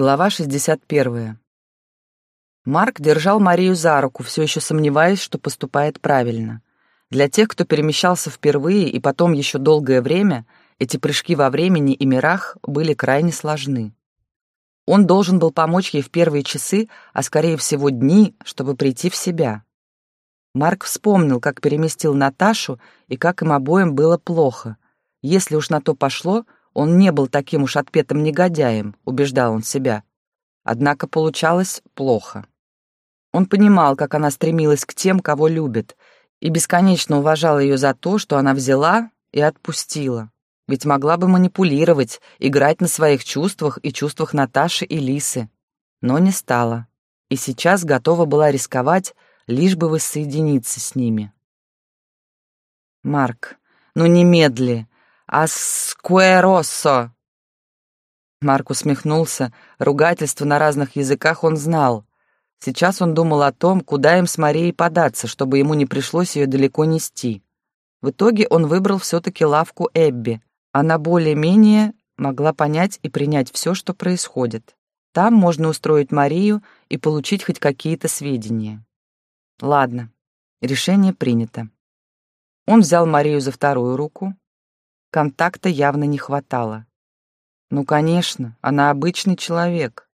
Глава 61. Марк держал Марию за руку, все еще сомневаясь, что поступает правильно. Для тех, кто перемещался впервые и потом еще долгое время, эти прыжки во времени и мирах были крайне сложны. Он должен был помочь ей в первые часы, а скорее всего дни, чтобы прийти в себя. Марк вспомнил, как переместил Наташу и как им обоим было плохо. Если уж на то пошло — он не был таким уж отпетым негодяем, убеждал он себя. Однако получалось плохо. Он понимал, как она стремилась к тем, кого любит, и бесконечно уважал ее за то, что она взяла и отпустила. Ведь могла бы манипулировать, играть на своих чувствах и чувствах Наташи и Лисы. Но не стала. И сейчас готова была рисковать, лишь бы воссоединиться с ними. «Марк, ну немедли!» «Аскуэроссо!» Марк усмехнулся. Ругательство на разных языках он знал. Сейчас он думал о том, куда им с Марией податься, чтобы ему не пришлось ее далеко нести. В итоге он выбрал все-таки лавку Эбби. Она более-менее могла понять и принять все, что происходит. Там можно устроить Марию и получить хоть какие-то сведения. Ладно, решение принято. Он взял Марию за вторую руку, Контакта явно не хватало. Ну, конечно, она обычный человек.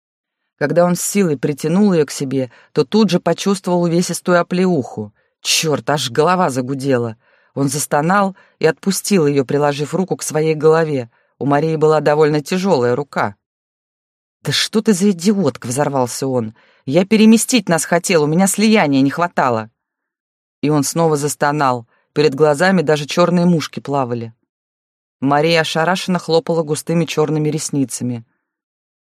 Когда он с силой притянул ее к себе, то тут же почувствовал увесистую оплеуху. Черт, аж голова загудела. Он застонал и отпустил ее, приложив руку к своей голове. У Марии была довольно тяжелая рука. «Да что ты за идиотка!» — взорвался он. «Я переместить нас хотел, у меня слияния не хватало!» И он снова застонал. Перед глазами даже черные мушки плавали. Мария ошарашенно хлопала густыми черными ресницами.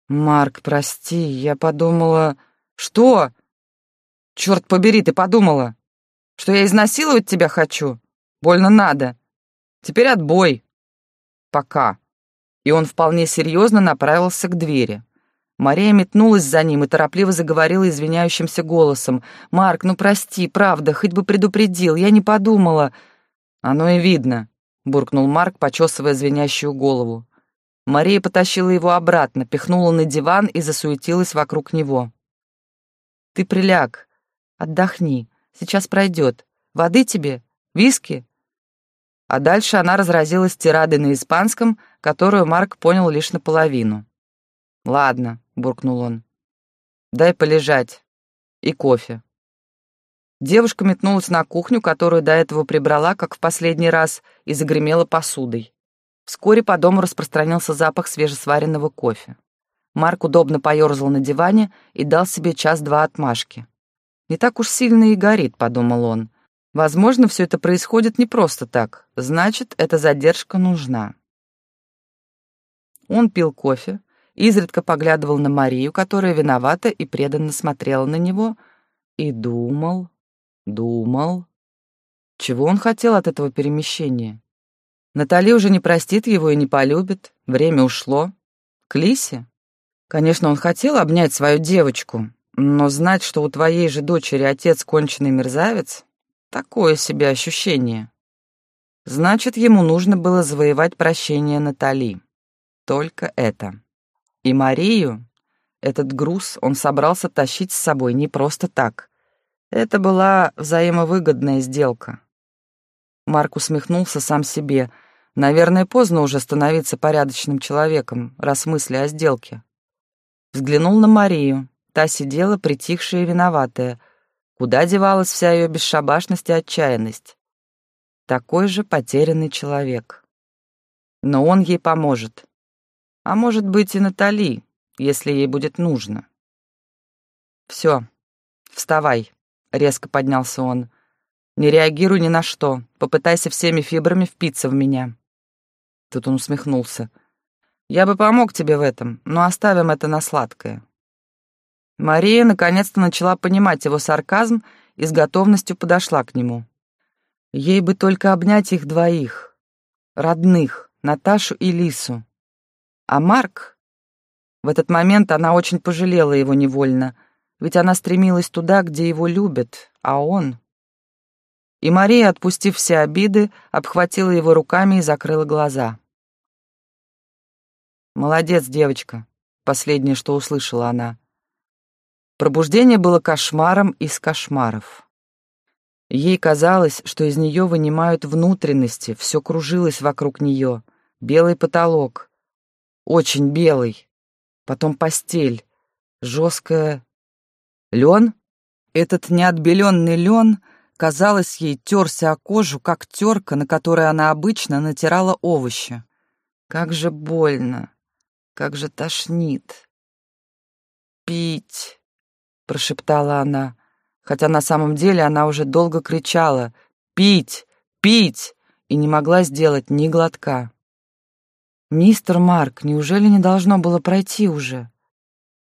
«Марк, прости, я подумала...» «Что?» «Черт побери, ты подумала!» «Что я изнасиловать тебя хочу? Больно надо. Теперь отбой. Пока». И он вполне серьезно направился к двери. Мария метнулась за ним и торопливо заговорила извиняющимся голосом. «Марк, ну прости, правда, хоть бы предупредил, я не подумала». «Оно и видно буркнул Марк, почесывая звенящую голову. Мария потащила его обратно, пихнула на диван и засуетилась вокруг него. «Ты приляг. Отдохни. Сейчас пройдет. Воды тебе? Виски?» А дальше она разразилась тирадой на испанском, которую Марк понял лишь наполовину. «Ладно», — буркнул он. «Дай полежать. И кофе». Девушка метнулась на кухню, которую до этого прибрала, как в последний раз, и загремела посудой. Вскоре по дому распространился запах свежесваренного кофе. Марк удобно поерзал на диване и дал себе час-два отмашки. «Не так уж сильно и горит», — подумал он. «Возможно, все это происходит не просто так. Значит, эта задержка нужна». Он пил кофе, изредка поглядывал на Марию, которая виновата и преданно смотрела на него, и думал, Думал. Чего он хотел от этого перемещения? Натали уже не простит его и не полюбит. Время ушло. К Лисе? Конечно, он хотел обнять свою девочку, но знать, что у твоей же дочери отец конченый мерзавец, такое себе ощущение. Значит, ему нужно было завоевать прощение Натали. Только это. И Марию, этот груз он собрался тащить с собой не просто так, это была взаимовыгодная сделка. Марк усмехнулся сам себе. Наверное, поздно уже становиться порядочным человеком, раз мысли о сделке. Взглянул на Марию. Та сидела, притихшая и виноватая. Куда девалась вся ее бесшабашность и отчаянность? Такой же потерянный человек. Но он ей поможет. А может быть и Натали, если ей будет нужно. Все, вставай. Резко поднялся он. «Не реагируй ни на что. Попытайся всеми фибрами впиться в меня». Тут он усмехнулся. «Я бы помог тебе в этом, но оставим это на сладкое». Мария наконец-то начала понимать его сарказм и с готовностью подошла к нему. Ей бы только обнять их двоих, родных, Наташу и Лису. А Марк... В этот момент она очень пожалела его невольно — ведь она стремилась туда, где его любят, а он... И Мария, отпустив все обиды, обхватила его руками и закрыла глаза. «Молодец, девочка. последнее, что услышала она. Пробуждение было кошмаром из кошмаров. Ей казалось, что из нее вынимают внутренности, все кружилось вокруг нее. Белый потолок. Очень белый. Потом постель. Жесткая. Лен? Этот неотбеленный лен, казалось, ей терся о кожу, как терка, на которой она обычно натирала овощи. Как же больно. Как же тошнит. «Пить!» — прошептала она, хотя на самом деле она уже долго кричала «Пить! Пить!» и не могла сделать ни глотка. «Мистер Марк, неужели не должно было пройти уже?»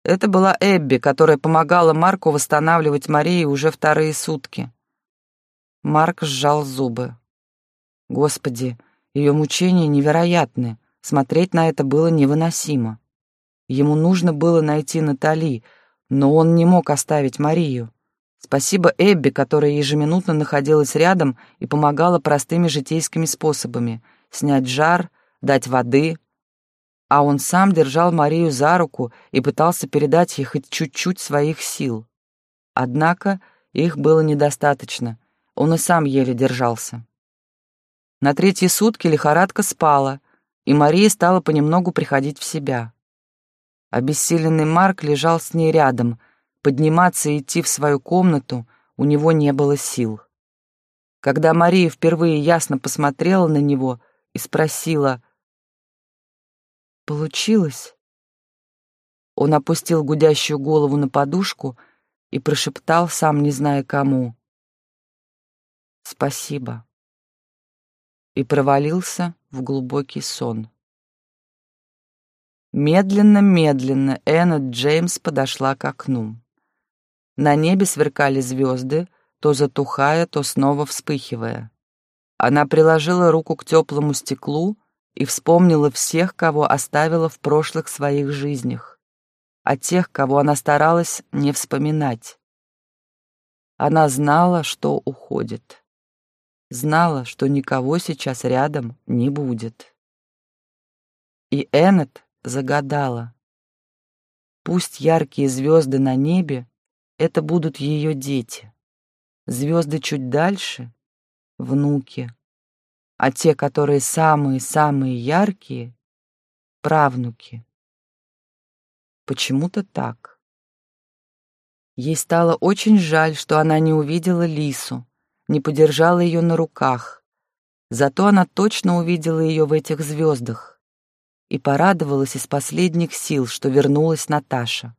Это была Эбби, которая помогала Марку восстанавливать Марии уже вторые сутки. Марк сжал зубы. Господи, ее мучения невероятны. Смотреть на это было невыносимо. Ему нужно было найти Натали, но он не мог оставить Марию. Спасибо Эбби, которая ежеминутно находилась рядом и помогала простыми житейскими способами — снять жар, дать воды. А он сам держал Марию за руку и пытался передать ей хоть чуть-чуть своих сил. Однако их было недостаточно, он и сам еле держался. На третьи сутки лихорадка спала — и Мария стала понемногу приходить в себя. Обессиленный Марк лежал с ней рядом. Подниматься и идти в свою комнату у него не было сил. Когда Мария впервые ясно посмотрела на него и спросила «Получилось?» Он опустил гудящую голову на подушку и прошептал, сам не зная кому, «Спасибо» и провалился в глубокий сон. Медленно-медленно Эннет Джеймс подошла к окну. На небе сверкали звезды, то затухая, то снова вспыхивая. Она приложила руку к теплому стеклу и вспомнила всех, кого оставила в прошлых своих жизнях, а тех, кого она старалась не вспоминать. Она знала, что уходит знала, что никого сейчас рядом не будет. И Эннет загадала. Пусть яркие звезды на небе — это будут ее дети. Звезды чуть дальше — внуки. А те, которые самые-самые яркие — правнуки. Почему-то так. Ей стало очень жаль, что она не увидела Лису, не подержала ее на руках. Зато она точно увидела ее в этих звездах и порадовалась из последних сил, что вернулась Наташа.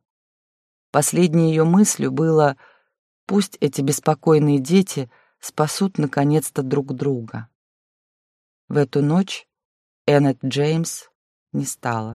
Последней ее мыслью было «пусть эти беспокойные дети спасут наконец-то друг друга». В эту ночь Эннет Джеймс не стала.